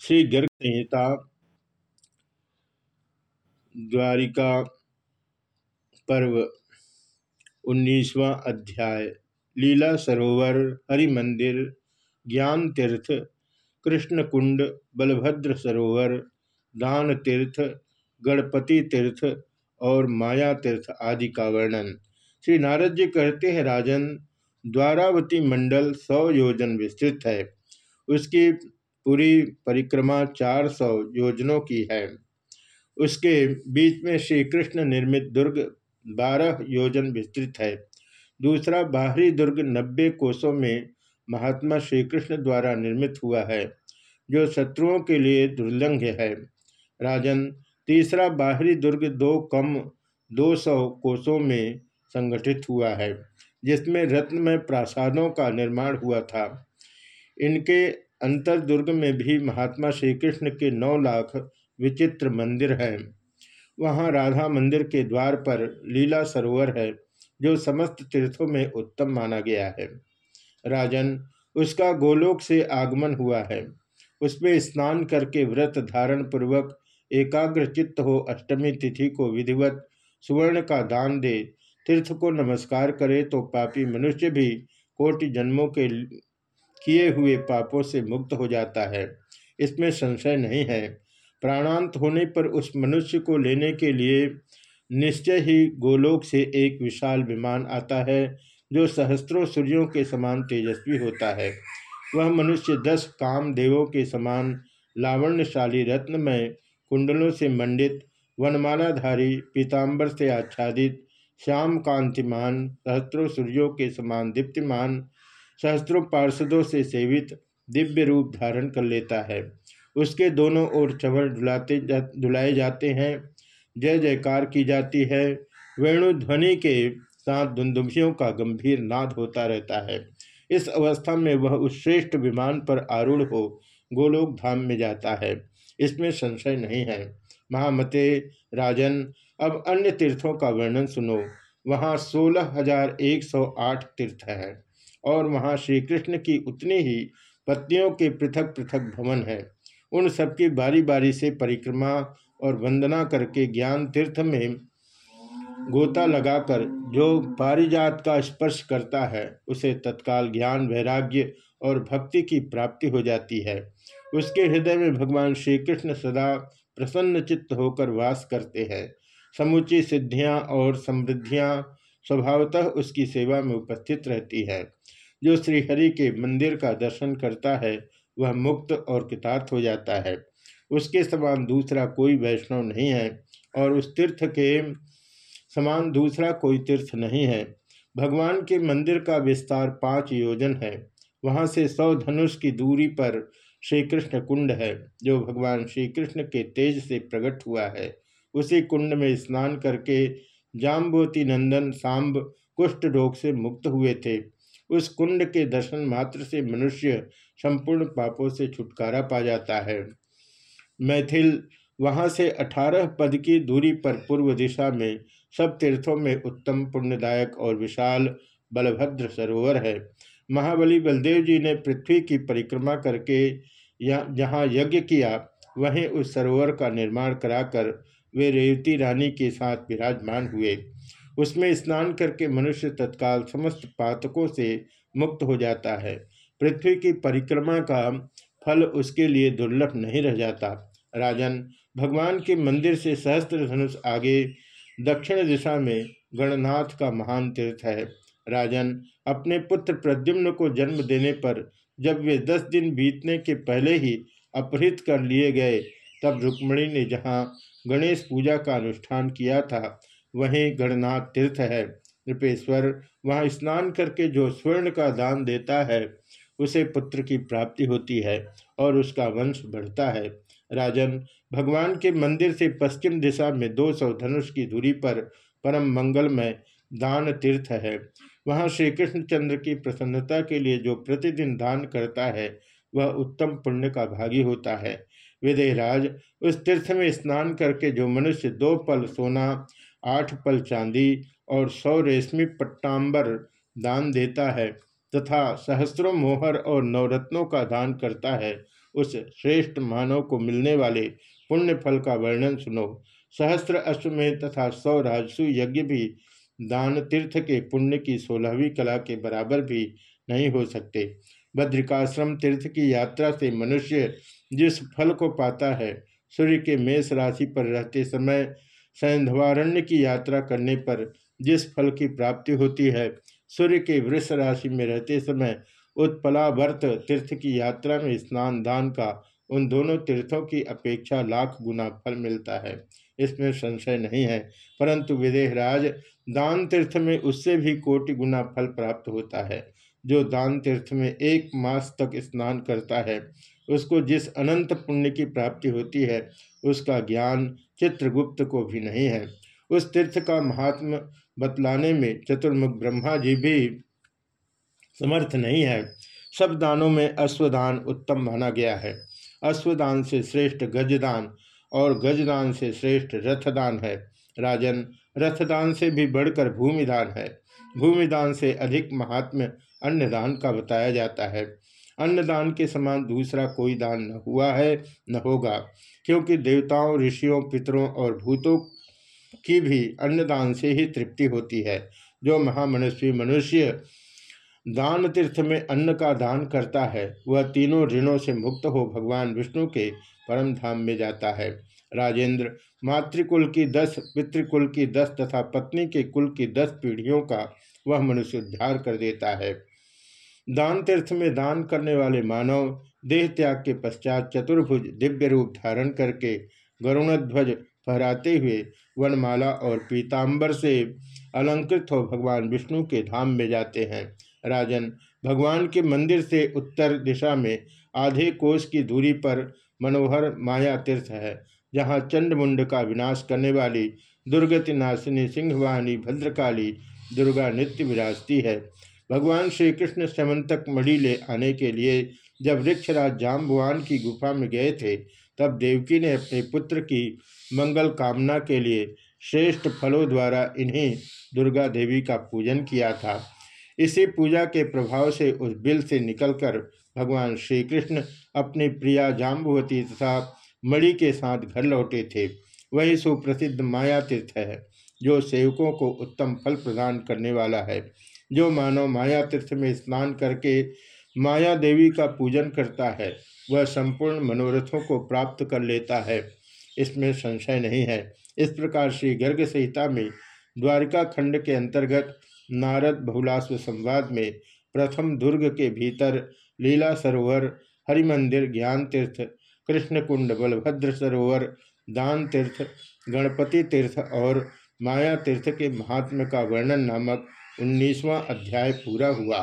श्री गर्ग संहिता द्वारिका पर्व, उन्नीसवा अध्याय। लीला सरोवर हरि मंदिर ज्ञान तीर्थ कृष्ण कुंड बलभद्र सरोवर दान तीर्थ गणपति तीर्थ और माया तीर्थ आदि का वर्णन। श्री नारद जी कहते हैं, राजन, द्वारावती मंडल सौ योजन विस्तृत है। उसकी पूरी परिक्रमा चार सौ योजनों की है। उसके बीच में श्री कृष्ण निर्मित दुर्ग बारह योजन विस्तृत है। दूसरा, बाहरी दुर्ग नब्बे कोसों में महात्मा श्री कृष्ण द्वारा निर्मित हुआ है, जो शत्रुओं के लिए दुर्लंघ्य है। राजन, तीसरा, बाहरी दुर्ग दो कम दो सौ कोसों में संगठित हुआ है, जिसमें रत्नमय प्रासादों का निर्माण हुआ था। इनके अंतर्दुर्ग में भी महात्मा श्री कृष्ण के नौ लाख विचित्र मंदिर हैं। वहाँ राधा मंदिर के द्वार पर लीला सरोवर है, जो समस्त तीर्थों में उत्तम माना गया है। राजन, उसका गोलोक से आगमन हुआ है। उसमें स्नान करके व्रत धारण पूर्वक एकाग्र चित्त हो अष्टमी तिथि को विधिवत सुवर्ण का दान दे, तीर्थ को नमस्कार करे तो पापी मनुष्य भी कोटि जन्मों के किए हुए पापों से मुक्त हो जाता है। इसमें संशय नहीं है। प्राणांत होने पर उस मनुष्य को लेने के लिए निश्चय ही गोलोक से एक विशाल विमान आता है, जो सहस्त्रों सूर्यों के समान तेजस्वी होता है। वह मनुष्य दस काम देवों के समान लावण्यशाली, रत्नमय, कुंडलों से मंडित, वनमालाधारी, पीताम्बर से आच्छादित श्याम कांतिमान सहस्त्रों सूर्यों के समान दीप्तिमान सहस्त्रों पार्षदों से सेवित दिव्य रूप धारण कर लेता है। उसके दोनों ओर चवर डुलाते जा, जाते हैं। जय जयकार की जाती है। वेणु ध्वनि के साथ धुंदुभियों का गंभीर नाद होता रहता है। इस अवस्था में वह उस श्रेष्ठ विमान पर आरूढ़ हो गोलोक धाम में जाता है। इसमें संशय नहीं है। महामते राजन अब अन्य तीर्थों का वर्णन सुनो। वहाँ सोलह हज़ार एक सौ आठ तीर्थ है। और वहाँ श्री कृष्ण की उतनी ही पत्नियों के पृथक पृथक भवन है। उन सबकी बारी बारी से परिक्रमा और वंदना करके ज्ञान तीर्थ में गोता लगाकर जो पारिजात का स्पर्श करता है, उसे तत्काल ज्ञान, वैराग्य और भक्ति की प्राप्ति हो जाती है। उसके हृदय में भगवान श्री कृष्ण सदा प्रसन्न चित्त होकर वास करते हैं। समुची सिद्धियाँ और समृद्धियाँ स्वभावतः उसकी सेवा में उपस्थित रहती है। जो श्रीहरि के मंदिर का दर्शन करता है, वह मुक्त और कृतार्थ हो जाता है। उसके समान दूसरा कोई वैष्णव नहीं है और उस तीर्थ के समान दूसरा कोई तीर्थ नहीं है। भगवान के मंदिर का विस्तार पाँच योजन है। वहाँ से सौ धनुष की दूरी पर श्री कृष्ण कुंड है, जो भगवान श्री कृष्ण के तेज से प्रकट हुआ है। उसी कुंड में स्नान करके जाम्बोती नंदन सांब कुष्ठ रोग से मुक्त हुए थे। उस कुंड के दर्शन मात्र से मनुष्य संपूर्ण पापों से छुटकारा पा जाता है। मैथिल, वहाँ से अठारह पद की दूरी पर पूर्व दिशा में सब तीर्थों में उत्तम, पुण्यदायक और विशाल बलभद्र सरोवर है। महाबली बलदेव जी ने पृथ्वी की परिक्रमा करके जहाँ यज्ञ किया, वहीं उस सरोवर का निर्माण कराकर वे रेवती रानी के साथ विराजमान हुए। उसमें स्नान करके मनुष्य तत्काल समस्त पातकों से मुक्त हो जाता है। पृथ्वी की परिक्रमा का फल उसके लिए दुर्लभ नहीं रह जाता। राजन, भगवान के मंदिर से सहस्त्र धनुष आगे दक्षिण दिशा में गणनाथ का महान तीर्थ है। राजन, अपने पुत्र प्रद्युम्न को जन्म देने पर जब वे दस दिन बीतने के पहले ही अपहृत कर लिए गए, तब रुक्मणी ने जहाँ गणेश पूजा का अनुष्ठान किया था वहीं गणनाथ तीर्थ है। नृपेश्वर वहाँ स्नान करके जो स्वर्ण का दान देता है, उसे पुत्र की प्राप्ति होती है और उसका वंश बढ़ता है। राजन, भगवान के मंदिर से पश्चिम दिशा में 200 धनुष की दूरी पर परम मंगलमय दान तीर्थ है। वहाँ श्री कृष्णचंद्र की प्रसन्नता के लिए जो प्रतिदिन दान करता है, वह उत्तम पुण्य का भागी होता है। विदेहराज, उस तीर्थ में स्नान करके जो मनुष्य दो पल सोना आठ पल चांदी और सौ रेशमी पट्टाम्बर दान देता है तथा सहस्रों मोहर और नवरत्नों का दान करता है। उस श्रेष्ठ मानव को मिलने वाले पुण्य फल का वर्णन सुनो। सहस्त्र अश्वमेध तथा सौ राजसु यज्ञ भी दान तीर्थ के पुण्य की सोलहवीं कला के बराबर भी नहीं हो सकते। बद्रिकाश्रम तीर्थ की यात्रा से मनुष्य जिस फल को पाता है, सूर्य के मेष राशि पर रहते समय सैंधवारण्य की यात्रा करने पर जिस फल की प्राप्ति होती है, सूर्य के वृष राशि में रहते समय उत्पलावर्त तीर्थ की यात्रा में स्नान दान का उन दोनों तीर्थों की अपेक्षा लाख गुना फल मिलता है। इसमें संशय नहीं है, परंतु विदेहराज दान तीर्थ में उससे भी कोटि गुना फल प्राप्त होता है, जो दान तीर्थ में एक मास तक स्नान करता है। उसको जिस अनंत पुण्य की प्राप्ति होती है, उसका ज्ञान चित्रगुप्त को भी नहीं है। उस तीर्थ का महात्म बतलाने में चतुर्मुख ब्रह्मा जी भी समर्थ नहीं है। सब दानों में अश्वदान उत्तम माना गया है। अश्वदान से श्रेष्ठ गजदान और गजदान से श्रेष्ठ रथदान है। राजन, रथदान से भी बढ़कर भूमिदान है। भूमिदान से अधिक महात्म्य अन्नदान का बताया जाता है। अन्नदान के समान दूसरा कोई दान न हुआ है, न होगा। क्योंकि देवताओं, ऋषियों, पितरों और भूतों की भी अन्नदान से ही तृप्ति होती है। जो महामनस्वी मनुष्य दान तीर्थ में अन्न का दान करता है, वह तीनों ऋणों से मुक्त हो भगवान विष्णु के परम धाम में जाता है। राजेंद्र मातृकुल की दस, पितृकुल की दस तथा पत्नी के कुल की दस पीढ़ियों का वह मनुष्य उद्धार कर देता है। दान तीर्थ में दान करने वाले मानव देह त्याग के पश्चात चतुर्भुज दिव्य रूप धारण करके गरुणध्वज फहराते हुए वनमाला और पीताम्बर से अलंकृत हो भगवान विष्णु के धाम में जाते हैं। राजन, भगवान के मंदिर से उत्तर दिशा में आधे कोष की दूरी पर मनोहर माया तीर्थ है, जहाँ चंडमुंड का विनाश करने वाली दुर्गति नाशिनी सिंहवाहिनी भद्रकाली दुर्गा नित्य विराजती है। भगवान श्री कृष्ण समन्तक मणि ले आने के लिए जब वृक्षराज जाम्बुआन की गुफा में गए थे, तब देवकी ने अपने पुत्र की मंगल कामना के लिए श्रेष्ठ फलों द्वारा इन्हीं दुर्गा देवी का पूजन किया था। इसी पूजा के प्रभाव से उस बिल से निकलकर भगवान श्री कृष्ण अपनी प्रिया जाम्बुवती तथा मणि के साथ घर लौटे थे। वही सुप्रसिद्ध माया तीर्थ है, जो सेवकों को उत्तम फल प्रदान करने वाला है। जो मानव माया तीर्थ में स्नान करके माया देवी का पूजन करता है, वह संपूर्ण मनोरथों को प्राप्त कर लेता है। इसमें संशय नहीं है। इस प्रकार श्री गर्ग संहिता में द्वारिका खंड के अंतर्गत नारद बहुलाश्व संवाद में प्रथम दुर्ग के भीतर लीला सरोवर, हरिमंदिर, ज्ञान तीर्थ, कृष्णकुंड, बलभद्र सरोवर, दान तीर्थ, गणपति तीर्थ और माया तीर्थ के महात्म का वर्णन नामक उन्नीसवां अध्याय पूरा हुआ।